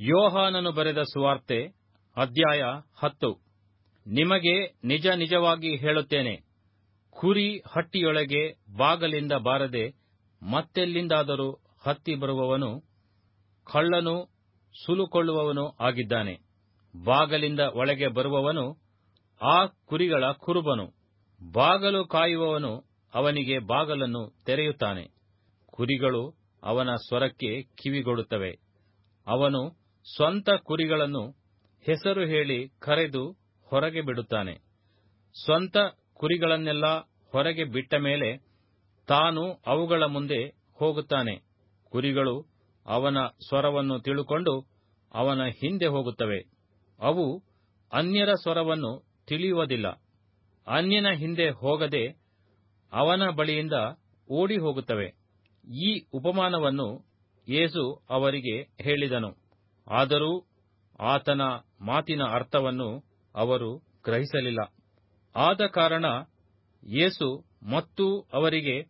ಯೋಹಾನನು ಬರೆದ ಸುವಾರ್ತೆ, ಅಧ್ಯಾಯ ಹತ್ತು. ನಿಮಗೆ ನಿಜ ನಿಜವಾಗಿ ಹೇಳುತ್ತೇನೆ, ಕುರಿ ಹಟ್ಟಿಯೊಳಗೆ ಬಾಗಲಿಂದ ಬಾರದೆ ಮತ್ತೆಲ್ಲಿಂದಾದರೂ ಹತ್ತಿ ಬರುವವನು, ಕಳ್ಳನು ಸುಲುಕೊಳ್ಳುವವನು ಆಗಿದ್ದಾನೆ. ಬಾಗಲಿಂದ ಒಳಗೆ ಬರುವವನು, ಆ ಕುರಿಗಳ ಕುರುಬನು. ಬಾಗಲು ಕಾಯುವವನು ಅವನಿಗೆ ಬಾಗಲನ್ನು ತೆರೆಯುತ್ತಾನೆ. ಕುರಿಗಳು ಅವನ ಸ್ವರಕ್ಕೆ ಕಿವಿಗೊಡುತ್ತವೆ. ಅವನು ಸ್ವಂತ ಕುರಿಗಳನ್ನು ಹೆಸರು ಹೇಳಿ ಕರೆದು ಹೊರಗೆ ಬಿಡುತ್ತಾನೆ. ಸ್ವಂತ ಕುರಿಗಳನ್ನೆಲ್ಲ ಹೊರಗೆ ಬಿಟ್ಟ ಮೇಲೆ ತಾನು ಅವುಗಳ ಮುಂದೆ ಹೋಗುತ್ತಾನೆ. ಕುರಿಗಳು ಅವನ ಸ್ವರವನ್ನು ತಿಳುಕೊಂಡು ಅವನ ಹಿಂದೆ ಹೋಗುತ್ತವೆ. ಅವು ಅನ್ಯರ ಸ್ವರವನ್ನು ತಿಳಿಯುವುದಿಲ್ಲ. ಅನ್ಯನ ಹಿಂದೆ ಹೋಗದೆ ಅವನ ಬಳಿಯಿಂದ ಓಡಿ ಹೋಗುತ್ತವೆ. ಈ ಉಪಮಾನವನ್ನು ಯೇಸು ಅವರಿಗೆ ಹೇಳಿದನು. ಆದರೂ ಆತನ ಮಾತಿನ ಅರ್ಥವನ್ನು ಅವರು ಗ್ರಹಿಸಲಿಲ್ಲ. ಆದ ಕಾರಣ ಯೇಸು ಮತ್ತು ಅವರಿಗೆ,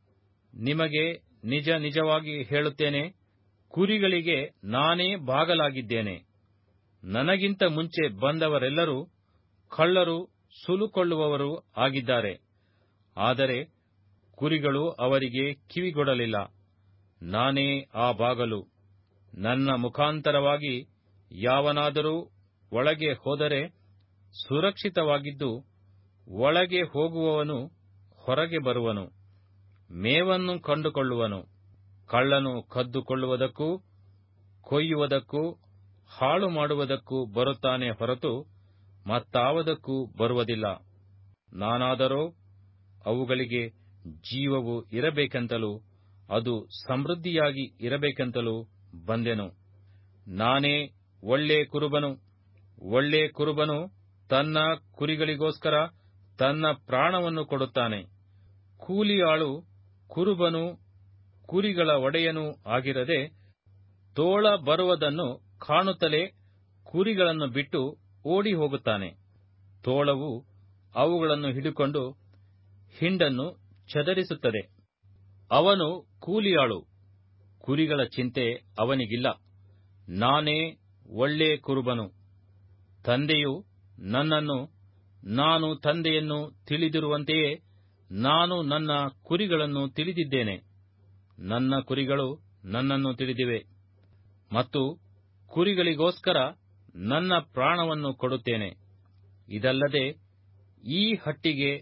ನಿಮಗೆ ನಿಜ ನಿಜವಾಗಿ ಹೇಳುತ್ತೇನೆ, ಕುರಿಗಳಿಗೆ ನಾನೇ ಬಾಗಲಾಗಿದ್ದೇನೆ. ನನಗಿಂತ ಮುಂಚೆ ಬಂದವರೆಲ್ಲರೂ ಕಳ್ಳರು, ಸುಲುಕೊಳ್ಳುವವರು ಆಗಿದ್ದಾರೆ. ಆದರೆ ಕುರಿಗಳು ಅವರಿಗೆ ಕಿವಿಗೊಡಲಿಲ್ಲ. ನಾನೇ ಆ ಬಾಗಲು. ನನ್ನ ಮುಖಾಂತರವಾಗಿ ಯಾವನಾದರೂ ಒಳಗೆ ಹೋದರೆ ಸುರಕ್ಷಿತವಾಗಿದ್ದು ಒಳಗೆ ಹೋಗುವವನು ಹೊರಗೆ ಬರುವನು, ಮೇವನ್ನು ಕಂಡುಕೊಳ್ಳುವನು, ಕಳ್ಳನು ಕದ್ದುಕೊಳ್ಳುವುದಕ್ಕೂ ಕೊಯ್ಯುವುದಕ್ಕೂ ಹಾಳು ಮಾಡುವುದಕ್ಕೂ ಬರುತ್ತಾನೆ ಹೊರತು ಮತ್ತಾವದಕ್ಕೂ ಬರುವುದಿಲ್ಲ. ನಾನಾದರೂ ಅವುಗಳಿಗೆ ಜೀವವು ಇರಬೇಕೆಂತಲೂ, ಅದು ಸಮೃದ್ಧಿಯಾಗಿ ಇರಬೇಕೆಂತಲೂ ಬಂದೆನು. ನಾನೇ ಒಳ್ಳೆ ಕುರುಬನು ಒಳ್ಳೆ ಕುರುಬನು ತನ್ನ ಕುರಿಗಳಿಗೋಸ್ಕರ ತನ್ನ ಪ್ರಾಣವನ್ನು ಕೊಡುತ್ತಾನೆ. ಕೂಲಿಯಾಳು ಕುರುಬನು ಕುರಿಗಳ ಒಡೆಯನೂ ಆಗಿರದೆ ತೋಳ ಬರುವುದನ್ನು ಕಾಣುತ್ತಲೇ ಕುರಿಗಳನ್ನು ಬಿಟ್ಟು ಓಡಿ ಹೋಗುತ್ತಾನೆ. ತೋಳವು ಅವುಗಳನ್ನು ಹಿಡಿಕೊಂಡು ಹಿಂಡನ್ನು ಚದರಿಸುತ್ತದೆ. ಅವನು ಕೂಲಿಯಾಳು, ಕುರಿಗಳ ಚಿಂತೆ ಅವನಿಗಿಲ್ಲ. ನಾನೇ ಒಳ್ಳೆ ಕುರುಬನು. ತಂದೆಯು ನನ್ನನ್ನು, ನಾನು ತಂದೆಯನ್ನು ತಿಳಿದಿರುವಂತೆಯೇ ನಾನು ನನ್ನ ಕುರಿಗಳನ್ನು ತಿಳಿದಿದ್ದೇನೆ. ನನ್ನ ಕುರಿಗಳು ನನ್ನನ್ನು ತಿಳಿದಿವೆ ಮತ್ತು ಕುರಿಗಳಿಗೋಸ್ಕರ ನನ್ನ ಪ್ರಾಣವನ್ನು ಕೊಡುತ್ತೇನೆ. ಇದಲ್ಲದೆ ಈ ಹಟ್ಟಿಗೆ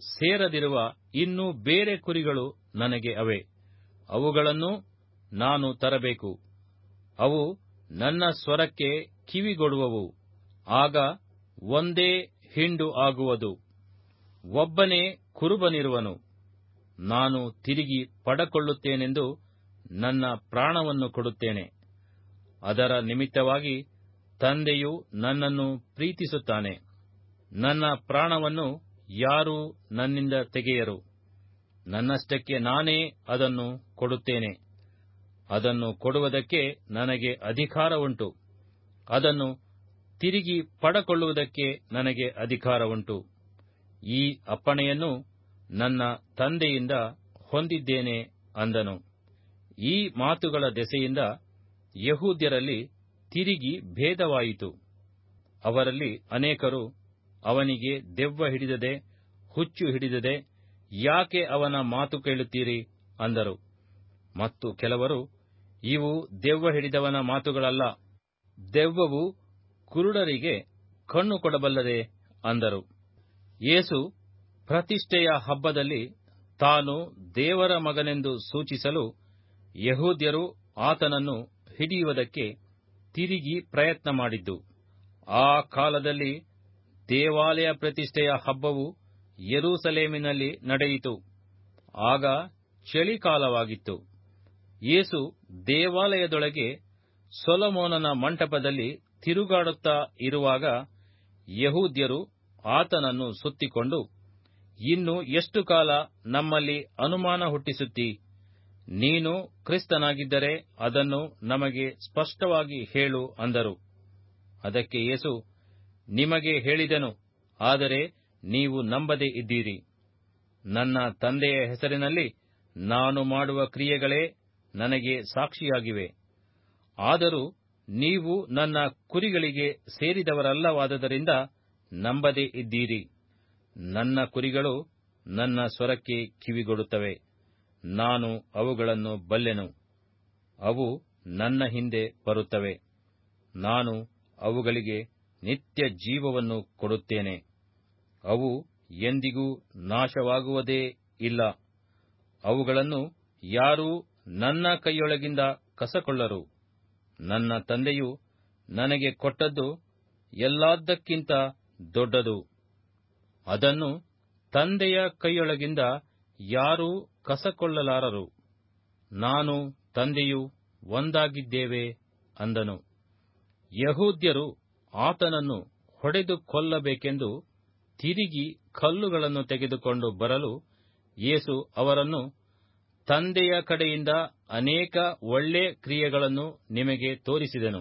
ಸೇರದಿರುವ ಇನ್ನೂ ಬೇರೆ ಕುರಿಗಳು ನನಗೆ ಅವೆ. ಅವುಗಳನ್ನು ನಾನು ತರಬೇಕು. ಅವು ನನ್ನ ಸ್ವರಕ್ಕೆ ಕಿವಿಗೊಡುವವು. ಆಗ ಒಂದೇ ಹಿಂಡು ಆಗುವುದು. ಒಬ್ಬನೇ ಕುರುಬನಿರುವನು. ನಾನು ತಿರುಗಿ ಪಡಕೊಳ್ಳುತ್ತೇನೆಂದು ನನ್ನ ಪ್ರಾಣವನ್ನು ಕೊಡುತ್ತೇನೆ. ಅದರ ನಿಮಿತ್ತವಾಗಿ ತಂದೆಯು ನನ್ನನ್ನು ಪ್ರೀತಿಸುತ್ತಾನೆ. ನನ್ನ ಪ್ರಾಣವನ್ನು ಯಾರೂ ನನ್ನಿಂದ ತೆಗೆಯರು. ನನ್ನಷ್ಟಕ್ಕೆ ನಾನೇ ಅದನ್ನು ಕೊಡುತ್ತೇನೆ. ಅದನ್ನು ಕೊಡುವುದಕ್ಕೆ ನನಗೆ ಅಧಿಕಾರ ಉಂಟು ಅದನ್ನು ತಿರುಗಿ ಪಡಕೊಳ್ಳುವುದಕ್ಕೆ ನನಗೆ ಅಧಿಕಾರ ಉಂಟು ಈ ಅಪ್ಪಣೆಯನ್ನು ನನ್ನ ತಂದೆಯಿಂದ ಹೊಂದಿದ್ದೇನೆ ಅಂದನು. ಈ ಮಾತುಗಳ ದೆಸೆಯಿಂದ ಯಹೂದ್ಯರಲ್ಲಿ ತಿರುಗಿ ಭೇದವಾಯಿತು. ಅವರಲ್ಲಿ ಅನೇಕರು ಅವನಿಗೆ ದೆವ್ವ ಹಿಡಿದದೆ, ಹುಚ್ಚು ಹಿಡಿದದೆ, ಯಾಕೆ ಅವನ ಮಾತು ಕೇಳುತ್ತೀರಿ ಅಂದರು. ಮತ್ತು ಕೆಲವರು ಇವು ದೆವ್ವ ಹಿಡಿದವನ ಮಾತುಗಳಲ್ಲ. ದೆವ್ವವು ಕುರುಡರಿಗೆ ಕಣ್ಣು ಕೊಡಬಲ್ಲದೆ ಅಂದರು. ಯೇಸು ಪ್ರತಿಷ್ಠೆಯ ಹಬ್ಬದಲ್ಲಿ ತಾನು ದೇವರ ಮಗನೆಂದು ಸೂಚಿಸಲು ಯಹೂದ್ಯರು ಆತನನ್ನು ಹಿಡಿಯುವುದಕ್ಕೆ ತಿರುಗಿ ಪ್ರಯತ್ನ ಮಾಡಿದ್ದು. ಆ ಕಾಲದಲ್ಲಿ ದೇವಾಲಯ ಪ್ರತಿಷ್ಠೆಯ ಹಬ್ಬವು ಯೆರೂಸಲೇಮಿನಲ್ಲಿ ನಡೆಯಿತು. ಆಗ ಚಳಿಕಾಲವಾಗಿತ್ತು. ಯೇಸು ದೇವಾಲಯದೊಳಗೆ ಸೊಲಮೋನನ ಮಂಟಪದಲ್ಲಿ ತಿರುಗಾಡುತ್ತಾ ಇರುವಾಗ ಯಹೂದ್ಯರು ಆತನನ್ನು ಸುತ್ತಿಕೊಂಡು, ಇನ್ನು ಎಷ್ಟು ಕಾಲ ನಮ್ಮಲ್ಲಿ ಅನುಮಾನ ಹುಟ್ಟಿಸುತ್ತಿ? ನೀನು ಕ್ರಿಸ್ತನಾಗಿದ್ದರೆ ಅದನ್ನು ನಮಗೆ ಸ್ಪಷ್ಟವಾಗಿ ಹೇಳು ಅಂದರು. ಅದಕ್ಕೆ ಯೇಸು, ನಿಮಗೆ ಹೇಳಿದೆನು, ಆದರೆ ನೀವು ನಂಬದೇ ಇದ್ದೀರಿ. ನನ್ನ ತಂದೆಯ ಹೆಸರಿನಲ್ಲಿ ನಾನು ಮಾಡುವ ಕ್ರಿಯೆಗಳೇ ನನಗೆ ಸಾಕ್ಷಿಯಾಗಿವೆ. ಆದರೂ ನೀವು ನನ್ನ ಕುರಿಗಳಿಗೆ ಸೇರಿದವರಲ್ಲವಾದದರಿಂದ ನಂಬದೇ ಇದ್ದೀರಿ. ನನ್ನ ಕುರಿಗಳು ನನ್ನ ಸ್ವರಕ್ಕೆ ಕಿವಿಗೊಡುತ್ತವೆ. ನಾನು ಅವುಗಳನ್ನು ಬಲ್ಲೆನು. ಅವು ನನ್ನ ಹಿಂದೆ ಬರುತ್ತವೆ. ನಾನು ಅವುಗಳಿಗೆ ನಿತ್ಯ ಜೀವವನ್ನು ಕೊಡುತ್ತೇನೆ. ಅವು ಎಂದಿಗೂ ನಾಶವಾಗುವುದೇ ಇಲ್ಲ. ಅವುಗಳನ್ನು ಯಾರೂ ನನ್ನ ಕೈಯೊಳಗಿಂದ ಕಸಕೊಳ್ಳರು. ನನ್ನ ತಂದೆಯು ನನಗೆ ಕೊಟ್ಟದ್ದು ಎಲ್ಲಾದ್ದಕ್ಕಿಂತ ದೊಡ್ಡದು. ಅದನ್ನು ತಂದೆಯ ಕೈಯೊಳಗಿಂದ ಯಾರೂ ಕಸಕೊಳ್ಳಲಾರರು. ನಾನು ತಂದೆಯು ಒಂದಾಗಿದ್ದೇವೆ ಅಂದನು. ಯಹೂದ್ಯರು ಆತನನ್ನು ಹೊಡೆದು ಕೊಲ್ಲಬೇಕೆಂದು ತಿರುಗಿ ಕಲ್ಲುಗಳನ್ನು ತೆಗೆದುಕೊಂಡು ಬರಲು ಯೇಸು ಅವರನ್ನು ತಂದೆಯ ಕಡೆಯಿಂದ ಅನೇಕ ಒಳ್ಳೆ ಕ್ರಿಯೆಗಳನ್ನು ನಿಮಗೆ ತೋರಿಸಿದನು.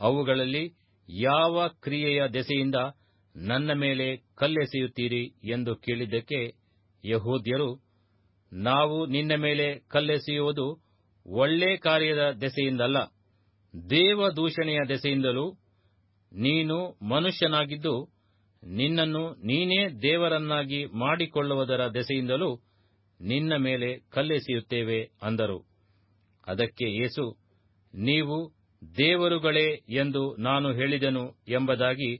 ಅವುಗಳಲ್ಲಿ ಯಾವ ಕ್ರಿಯೆಯ ದೆಸೆಯಿಂದ ನನ್ನ ಮೇಲೆ ಕಲ್ಲೆಸೆಯುತ್ತೀರಿ ಎಂದು ಕೇಳಿದ್ದಕ್ಕೆ ಯಹೂದ್ಯರು, ನಾವು ನಿನ್ನ ಮೇಲೆ ಕಲ್ಲೆಸೆಯುವುದು ಒಳ್ಳೆ ಕಾರ್ಯದ ದೆಸೆಯಿಂದಲ್ಲ, ದೇವದೂಷಣೆಯ ದೆಸೆಯಿಂದಲೂ ನೀನು ಮನುಷ್ಯನಾಗಿದ್ದು ನಿನ್ನನ್ನು ನೀನೇ ದೇವರನ್ನಾಗಿ ಮಾಡಿಕೊಳ್ಳುವುದರ ದೆಸೆಯಿಂದಲೂ ನಿನ್ನ ಮೇಲೆ ಕಲ್ಲೆಸೆಯುತ್ತೇವೆ ಅಂದರು. ಅದಕ್ಕೆ ಯೇಸು, ನೀವು ದೇವರುಗಳೇ ಎಂದು ನಾನು ಹೇಳಿದೆನು ಎಂಬುದಾಗಿ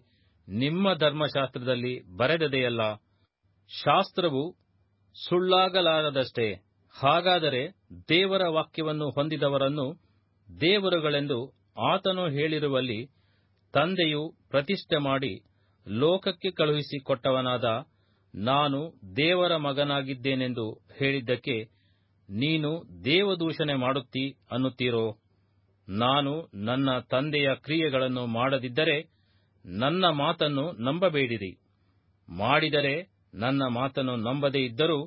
ನಿಮ್ಮ ಧರ್ಮಶಾಸ್ತ್ರದಲ್ಲಿ ಬರೆದದೆಯಲ್ಲ, ಶಾಸ್ತ್ರವು ಸುಳ್ಳಾಗಲಾರದಷ್ಟೇ. ಹಾಗಾದರೆ ದೇವರ ವಾಕ್ಯವನ್ನು ಹೊಂದಿದವರನ್ನು ದೇವರುಗಳೆಂದು ಆತನು ಹೇಳಿರುವಲ್ಲಿ ತಂದೆಯು ಪ್ರತಿಷ್ಠೆ ಮಾಡಿ ಲೋಕಕ್ಕೆ ಕಳುಹಿಸಿಕೊಟ್ಟವನಾದ ನಾನು ದೇವರ ಮಗನಾಗಿದ್ದೇನೆಂದು ಹೇಳಿದ್ದಕ್ಕೆ ನೀನು ದೇವದೂಷಣೆ ಮಾಡುತ್ತಿ ಅನ್ನುತ್ತೀರೋ? ನಾನು ನನ್ನ ತಂದೆಯ ಕ್ರಿಯೆಗಳನ್ನು ಮಾಡದಿದ್ದರೆ ನನ್ನ ಮಾತನ್ನು ನಂಬಬೇಡಿರಿ. ಮಾಡಿದರೆ ನನ್ನ ಮಾತನ್ನು ನಂಬದೇ ಇದ್ದರೂ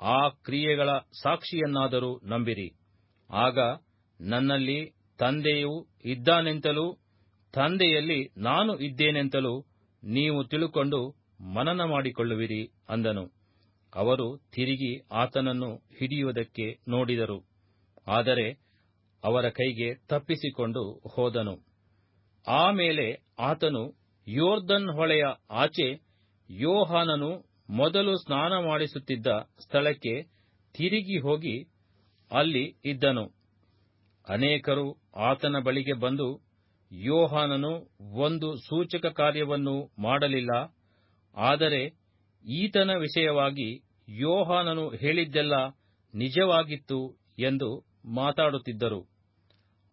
ಆ ಕ್ರಿಯೆಗಳ ಸಾಕ್ಷಿಯನ್ನಾದರೂ ನಂಬಿರಿ. ಆಗ ನನ್ನಲ್ಲಿ ತಂದೆಯು ಇದ್ದಾನೆಂತಲೂ ತಂದೆಯಲ್ಲಿ ನಾನು ಇದ್ದೇನೆಂತಲೂ ನೀವು ತಿಳುಕೊಂಡು ಮನನ ಮಾಡಿಕೊಳ್ಳುವಿರಿ ಅಂದನು. ಅವರು ತಿರುಗಿ ಆತನನ್ನು ಹಿಡಿಯುವುದಕ್ಕೆ ನೋಡಿದರು. ಆದರೆ ಅವರ ಕೈಗೆ ತಪ್ಪಿಸಿಕೊಂಡು ಹೋದನು. ಆಮೇಲೆ ಆತನು ಯೋರ್ದನ್ ಹೊಳೆಯ ಆಚೆ ಯೋಹಾನನು ಮೊದಲು ಸ್ನಾನ ಮಾಡಿಸುತ್ತಿದ್ದ ಸ್ಥಳಕ್ಕೆ ತಿರುಗಿ ಹೋಗಿ ಅಲ್ಲಿ ಇದ್ದನು. ಅನೇಕರು ಆತನ ಬಳಿಗೆ ಬಂದು ಯೋಹಾನನು ಒಂದು ಸೂಚಕ ಕಾರ್ಯವನ್ನು ಮಾಡಲಿಲ್ಲ. ಆದರೆ ಈತನ ವಿಷಯವಾಗಿ ಯೋಹಾನನು ಹೇಳಿದ್ದೆಲ್ಲ ನಿಜವಾಗಿತ್ತು ಎಂದು ಮಾತಾಡುತ್ತಿದ್ದರು.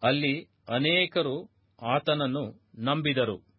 ಅಲ್ಲಿ ಅನೇಕರು ಆತನನ್ನು ನಂಬಿದರು.